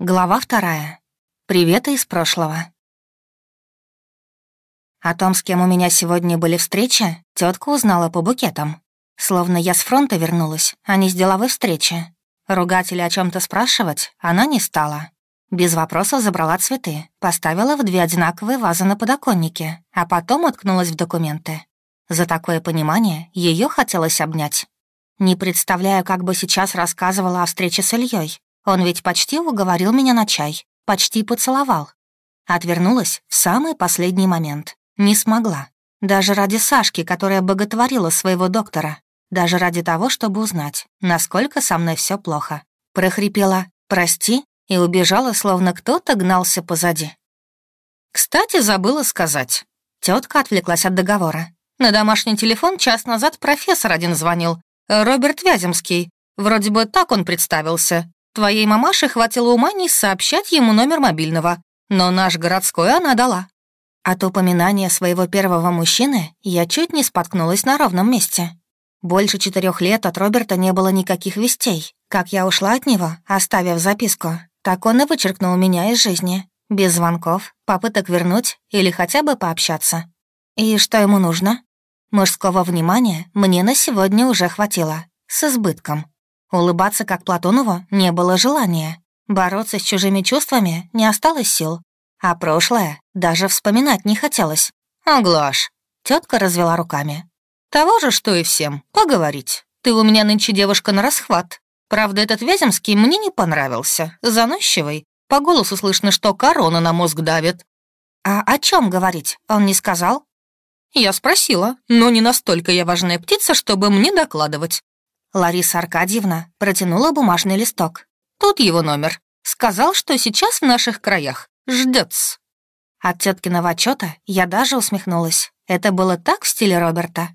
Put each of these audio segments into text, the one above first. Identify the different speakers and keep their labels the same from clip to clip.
Speaker 1: Глава вторая. Приветы из прошлого. О том, с кем у меня сегодня были встречи, тетка узнала по букетам. Словно я с фронта вернулась, а не с деловой встречи. Ругать или о чем то спрашивать она не стала. Без вопросов забрала цветы, поставила в две одинаковые вазы на подоконнике, а потом уткнулась в документы. За такое понимание ее хотелось обнять. Не представляю, как бы сейчас рассказывала о встрече с Ильей, он ведь почти уговорил меня на чай, почти поцеловал. Отвернулась в самый последний момент. Не смогла. Даже ради Сашки, которая боготворила своего доктора. Даже ради того, чтобы узнать, насколько со мной все плохо. Прохрипела «прости» и убежала, словно кто-то гнался позади. Кстати, забыла сказать. Тетка отвлеклась от договора. На домашний телефон час назад профессор один звонил. Роберт Вяземский. Вроде бы так он представился. Твоей мамаше хватило ума не сообщать ему номер мобильного, но наш городской она дала. От упоминания своего первого мужчины я чуть не споткнулась на ровном месте. Больше четырех лет от Роберта не было никаких вестей. Как я ушла от него, оставив записку, так он и вычеркнул меня из жизни. Без звонков, попыток вернуть или хотя бы пообщаться. И что ему нужно? Мужского внимания мне на сегодня уже хватило. С избытком. Улыбаться, как Платонову, не было желания. Бороться с чужими чувствами не осталось сил. А прошлое даже вспоминать не хотелось. «Оглаш!» — тетка развела руками. «Того же, что и всем. Поговорить. Ты у меня нынче девушка на расхват. Правда, этот Вяземский мне не понравился. Заносчивый. По голосу слышно, что корона на мозг давит». «А о чем говорить? Он не сказал?» Я спросила, но не настолько я важная птица, чтобы мне докладывать. Лариса Аркадьевна протянула бумажный листок. Тут его номер. Сказал, что сейчас в наших краях. Ждётся. От теткиного отчета я даже усмехнулась. Это было так в стиле Роберта.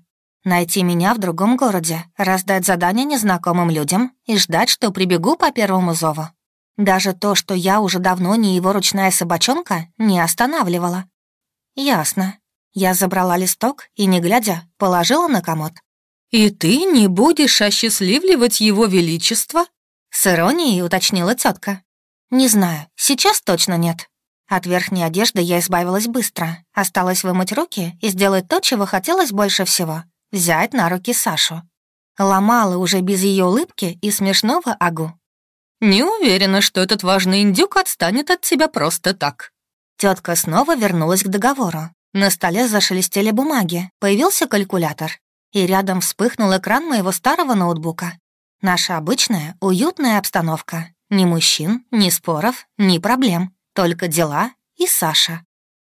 Speaker 1: Найти меня в другом городе, раздать задания незнакомым людям и ждать, что прибегу по первому зову. Даже то, что я уже давно не его ручная собачонка, не останавливало. Ясно. Я забрала листок и, не глядя, положила на комод. «И ты не будешь осчастливливать его величество?» С иронией уточнила тетка. «Не знаю, сейчас точно нет». От верхней одежды я избавилась быстро. Осталось вымыть руки и сделать то, чего хотелось больше всего — взять на руки Сашу. Ломала уже без ее улыбки и смешного агу. «Не уверена, что этот важный индюк отстанет от тебя просто так». Тетка снова вернулась к договору. На столе зашелестели бумаги, появился калькулятор и рядом вспыхнул экран моего старого ноутбука. Наша обычная, уютная обстановка. Ни мужчин, ни споров, ни проблем. Только дела и Саша.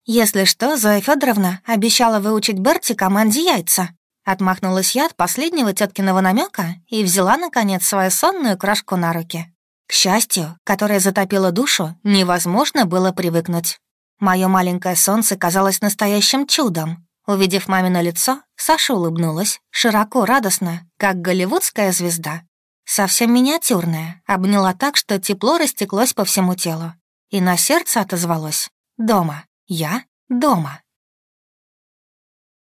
Speaker 1: Если что, Зоя Федоровна обещала выучить Берти команде яйца. Отмахнулась я от последнего теткиного намека и взяла, наконец, свою сонную крошку на руки. К счастью, которое затопило душу, невозможно было привыкнуть. Мое маленькое солнце казалось настоящим чудом, Увидев мамино лицо, Саша улыбнулась, широко, радостно, как голливудская звезда. Совсем миниатюрная, обняла так, что тепло растеклось по всему телу. И на сердце отозвалось «Дома, я дома».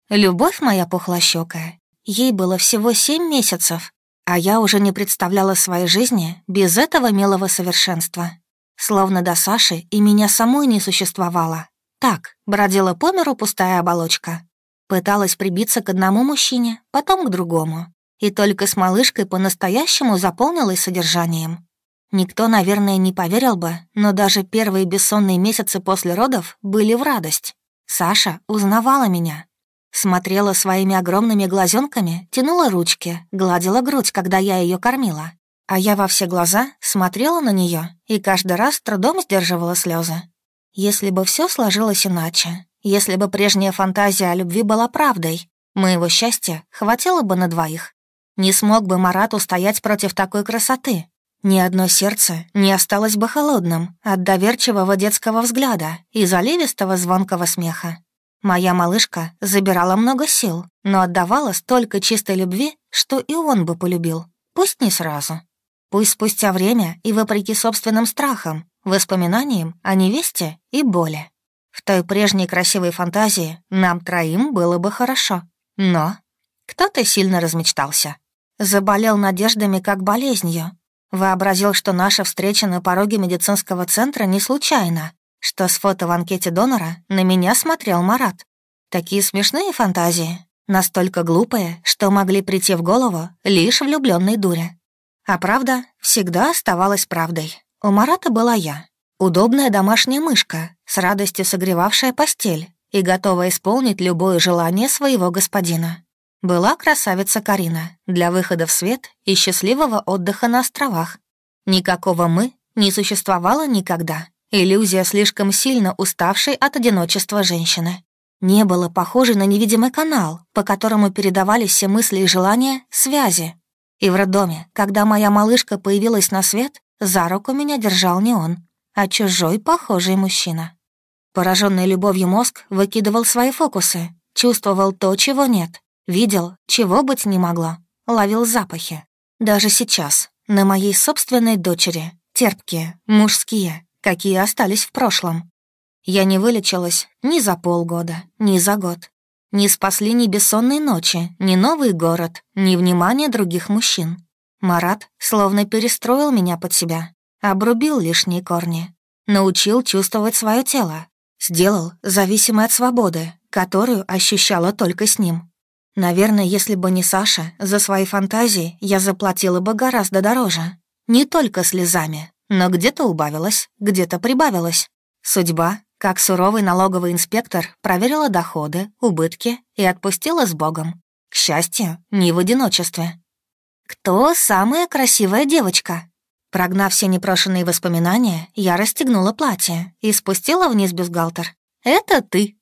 Speaker 1: Любовь моя пухлощёкая, ей было всего семь месяцев, а я уже не представляла своей жизни без этого милого совершенства. Словно до Саши и меня самой не существовало. Так, бродила по миру пустая оболочка. Пыталась прибиться к одному мужчине, потом к другому. И только с малышкой по-настоящему заполнилась содержанием. Никто, наверное, не поверил бы, но даже первые бессонные месяцы после родов были в радость. Саша узнавала меня. Смотрела своими огромными глазенками, тянула ручки, гладила грудь, когда я ее кормила. А я во все глаза смотрела на нее и каждый раз трудом сдерживала слезы. Если бы все сложилось иначе, если бы прежняя фантазия о любви была правдой, моего счастья хватило бы на двоих. Не смог бы Марат устоять против такой красоты. Ни одно сердце не осталось бы холодным от доверчивого детского взгляда и заливистого звонкого смеха. Моя малышка забирала много сил, но отдавала столько чистой любви, что и он бы полюбил. Пусть не сразу. Пусть спустя время и вопреки собственным страхам, воспоминаниям о невесте и боли. В той прежней красивой фантазии нам троим было бы хорошо. Но кто-то сильно размечтался. Заболел надеждами как болезнью. Вообразил, что наша встреча на пороге медицинского центра не случайна, что с фото в анкете донора на меня смотрел Марат. Такие смешные фантазии, настолько глупые, что могли прийти в голову лишь влюбленной дуре. А правда всегда оставалась правдой. У Марата была я, удобная домашняя мышка, с радостью согревавшая постель и готовая исполнить любое желание своего господина. Была красавица Карина для выхода в свет и счастливого отдыха на островах. Никакого «мы» не существовало никогда. Иллюзия слишком сильно уставшей от одиночества женщины. Не было похожей на невидимый канал, по которому передавались все мысли и желания, связи. И в роддоме, когда моя малышка появилась на свет, за руку меня держал не он, а чужой похожий мужчина. Пораженный любовью мозг выкидывал свои фокусы, чувствовал то, чего нет, видел, чего быть не могло, ловил запахи. Даже сейчас, на моей собственной дочери, терпкие, мужские, какие остались в прошлом, я не вылечилась ни за полгода, ни за год. Не спасли ни бессонной ночи, ни новый город, ни внимание других мужчин. Марат словно перестроил меня под себя, обрубил лишние корни, научил чувствовать свое тело, сделал зависимой от свободы, которую ощущала только с ним. Наверное, если бы не Саша, за свои фантазии я заплатила бы гораздо дороже. Не только слезами, но где-то убавилось, где-то прибавилось. Судьба как суровый налоговый инспектор проверила доходы, убытки и отпустила с Богом. К счастью, не в одиночестве. «Кто самая красивая девочка?» Прогнав все непрошенные воспоминания, я расстегнула платье и спустила вниз бюстгальтер. «Это ты».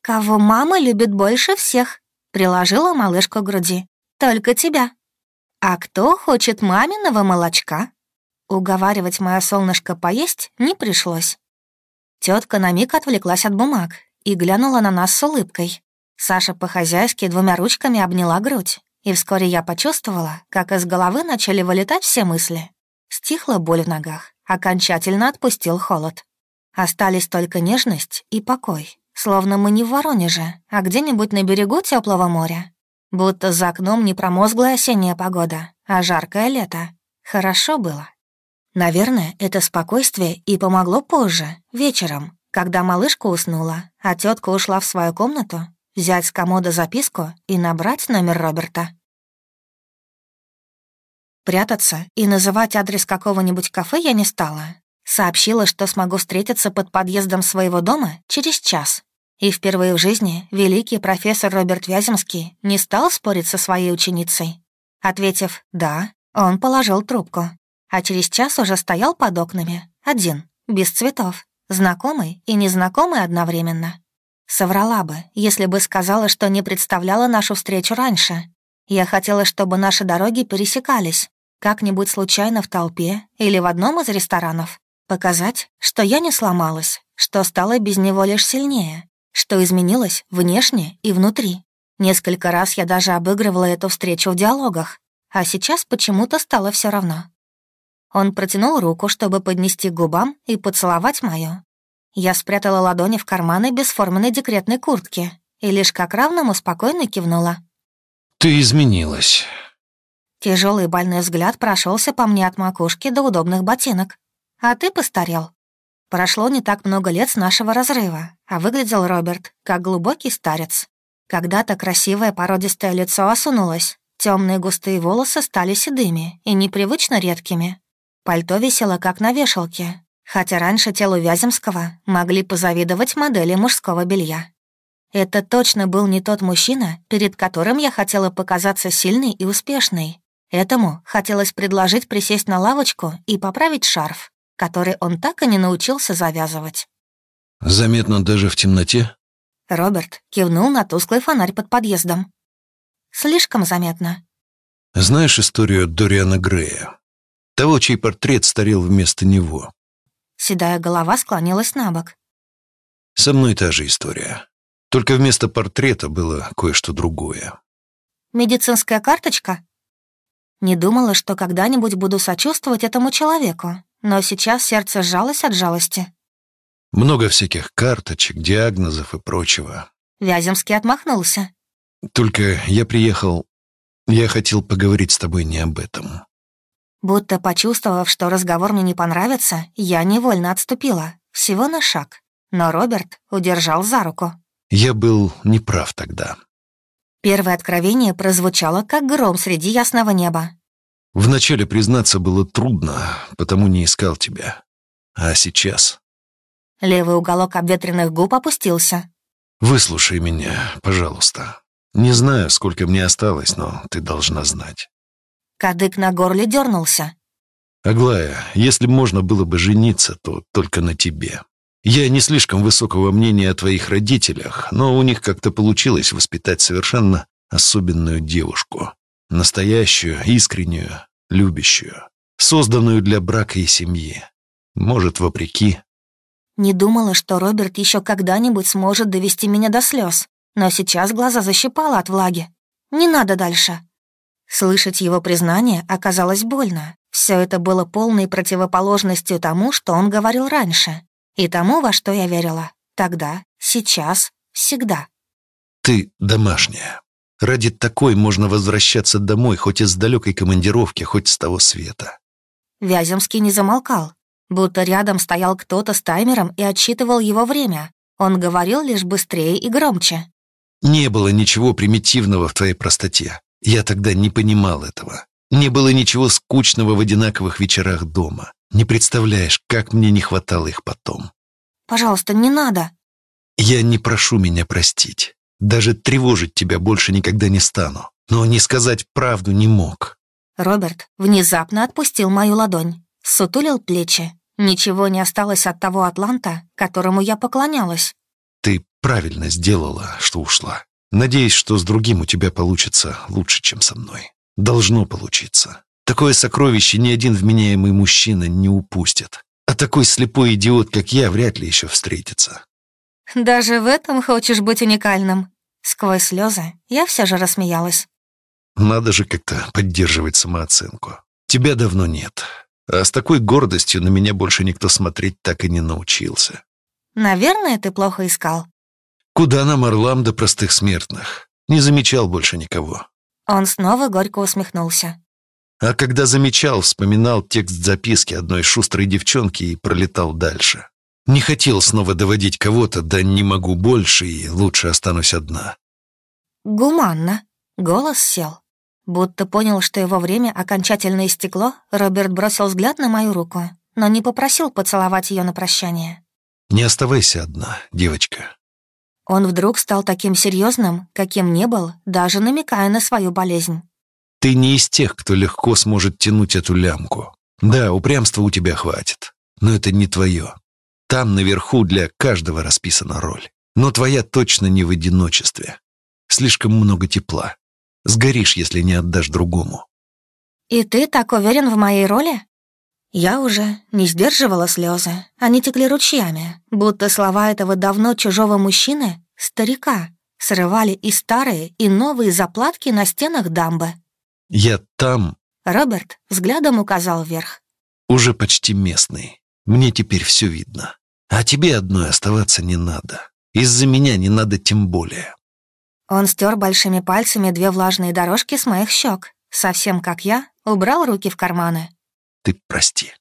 Speaker 1: «Кого мама любит больше всех?» Приложила малышку к груди. «Только тебя». «А кто хочет маминого молочка?» Уговаривать мое солнышко поесть не пришлось. Тетка на миг отвлеклась от бумаг и глянула на нас с улыбкой. Саша по-хозяйски двумя ручками обняла грудь, и вскоре я почувствовала, как из головы начали вылетать все мысли. Стихла боль в ногах, окончательно отпустил холод. Остались только нежность и покой, словно мы не в Воронеже, а где-нибудь на берегу теплого моря. Будто за окном не промозглая осенняя погода, а жаркое лето. Хорошо было. Наверное, это спокойствие и помогло позже, вечером, когда малышка уснула, а тетка ушла в свою комнату, взять с комода записку и набрать номер Роберта. Прятаться и называть адрес какого-нибудь кафе я не стала. Сообщила, что смогу встретиться под подъездом своего дома через час. И впервые в жизни великий профессор Роберт Вяземский не стал спорить со своей ученицей. Ответив «да», он положил трубку а через час уже стоял под окнами, один, без цветов, знакомый и незнакомый одновременно. Соврала бы, если бы сказала, что не представляла нашу встречу раньше. Я хотела, чтобы наши дороги пересекались, как-нибудь случайно в толпе или в одном из ресторанов. Показать, что я не сломалась, что стала без него лишь сильнее, что изменилась внешне и внутри. Несколько раз я даже обыгрывала эту встречу в диалогах, а сейчас почему-то стало все равно. Он протянул руку, чтобы поднести к губам и поцеловать мою. Я спрятала ладони в карманы бесформенной декретной куртки и лишь как равному спокойно кивнула.
Speaker 2: «Ты изменилась».
Speaker 1: Тяжелый больной взгляд прошелся по мне от макушки до удобных ботинок. «А ты постарел». Прошло не так много лет с нашего разрыва, а выглядел Роберт как глубокий старец. Когда-то красивое породистое лицо осунулось, темные густые волосы стали седыми и непривычно редкими, Пальто висело как на вешалке, хотя раньше телу Вяземского могли позавидовать модели мужского белья. Это точно был не тот мужчина, перед которым я хотела показаться сильной и успешной. Этому хотелось предложить присесть на лавочку и поправить шарф, который он так и не научился завязывать.
Speaker 2: «Заметно даже в темноте?»
Speaker 1: Роберт кивнул на тусклый фонарь под подъездом. «Слишком заметно».
Speaker 2: «Знаешь историю Дориана Грея?» Того, чей портрет старел вместо него.
Speaker 1: Седая голова склонилась на бок.
Speaker 2: Со мной та же история. Только вместо портрета было кое-что другое.
Speaker 1: Медицинская карточка? Не думала, что когда-нибудь буду сочувствовать этому человеку, но сейчас сердце сжалось от жалости.
Speaker 2: Много всяких карточек, диагнозов и прочего.
Speaker 1: Вяземский отмахнулся.
Speaker 2: Только я приехал... Я хотел поговорить с тобой не об этом.
Speaker 1: Будто почувствовав, что разговор мне не понравится, я невольно отступила, всего на шаг. Но Роберт удержал за руку.
Speaker 2: Я был неправ тогда.
Speaker 1: Первое откровение прозвучало, как гром среди ясного неба.
Speaker 2: Вначале признаться было трудно, потому не искал тебя. А сейчас...
Speaker 1: Левый уголок обветренных губ опустился.
Speaker 2: Выслушай меня, пожалуйста. Не знаю, сколько мне осталось, но ты должна знать.
Speaker 1: Кадык на горле дернулся.
Speaker 2: Аглая, если можно было бы жениться, то только на тебе. Я не слишком высокого мнения о твоих родителях, но у них как-то получилось воспитать совершенно особенную девушку. Настоящую, искреннюю, любящую, созданную для брака и семьи. Может, вопреки.
Speaker 1: Не думала, что Роберт еще когда-нибудь сможет довести меня до слез, но сейчас глаза защипала от влаги. Не надо дальше. Слышать его признание оказалось больно. Все это было полной противоположностью тому, что он говорил раньше, и тому, во что я верила. Тогда, сейчас, всегда.
Speaker 2: Ты домашняя. Ради такой можно возвращаться домой, хоть из далекой командировки, хоть с того света.
Speaker 1: Вяземский не замолкал, будто рядом стоял кто-то с таймером и отсчитывал его время. Он говорил лишь быстрее и громче.
Speaker 2: Не было ничего примитивного в твоей простоте. Я тогда не понимал этого. Не было ничего скучного в одинаковых вечерах дома. Не представляешь, как мне не хватало их потом.
Speaker 1: «Пожалуйста, не надо».
Speaker 2: Я не прошу меня простить. Даже тревожить тебя больше никогда не стану. Но не сказать правду не мог.
Speaker 1: Роберт внезапно отпустил мою ладонь, сутулил плечи. Ничего не осталось от того Атланта, которому я поклонялась.
Speaker 2: Ты правильно сделала, что ушла. Надеюсь, что с другим у тебя получится лучше, чем со мной. Должно получиться. Такое сокровище ни один вменяемый мужчина не упустит. А такой слепой идиот, как я, вряд ли еще встретится.
Speaker 1: Даже в этом хочешь быть уникальным? Сквозь слезы я все же рассмеялась.
Speaker 2: Надо же как-то поддерживать самооценку. Тебя давно нет. А с такой гордостью на меня больше никто смотреть так и не научился.
Speaker 1: Наверное, ты плохо искал.
Speaker 2: Куда нам, орлам, до простых смертных? Не замечал больше никого.
Speaker 1: Он снова горько усмехнулся.
Speaker 2: А когда замечал, вспоминал текст записки одной шустрой девчонки и пролетал дальше. Не хотел снова доводить кого-то, да не могу больше и лучше останусь одна.
Speaker 1: Гуманно. Голос сел. Будто понял, что его время окончательно истекло, Роберт бросил взгляд на мою руку, но не попросил поцеловать ее на прощание.
Speaker 2: «Не оставайся одна, девочка».
Speaker 1: Он вдруг стал таким серьезным, каким не был, даже намекая на свою болезнь.
Speaker 2: «Ты не из тех, кто легко сможет тянуть эту лямку. Да, упрямства у тебя хватит, но это не твое. Там наверху для каждого расписана роль. Но твоя точно не в одиночестве. Слишком много тепла. Сгоришь, если не отдашь другому.
Speaker 1: «И ты так уверен в моей роли?» Я уже не сдерживала слезы. Они текли ручьями, будто слова этого давно чужого мужчины, старика, срывали и старые, и новые заплатки на стенах дамбы.
Speaker 2: «Я там...»
Speaker 1: Роберт взглядом указал вверх.
Speaker 2: «Уже почти местный. Мне теперь все видно. А тебе одной оставаться не надо. Из-за меня не надо тем более».
Speaker 1: Он стер большими пальцами две влажные дорожки с моих щек. Совсем как я, убрал руки в карманы.
Speaker 2: «Ты прости».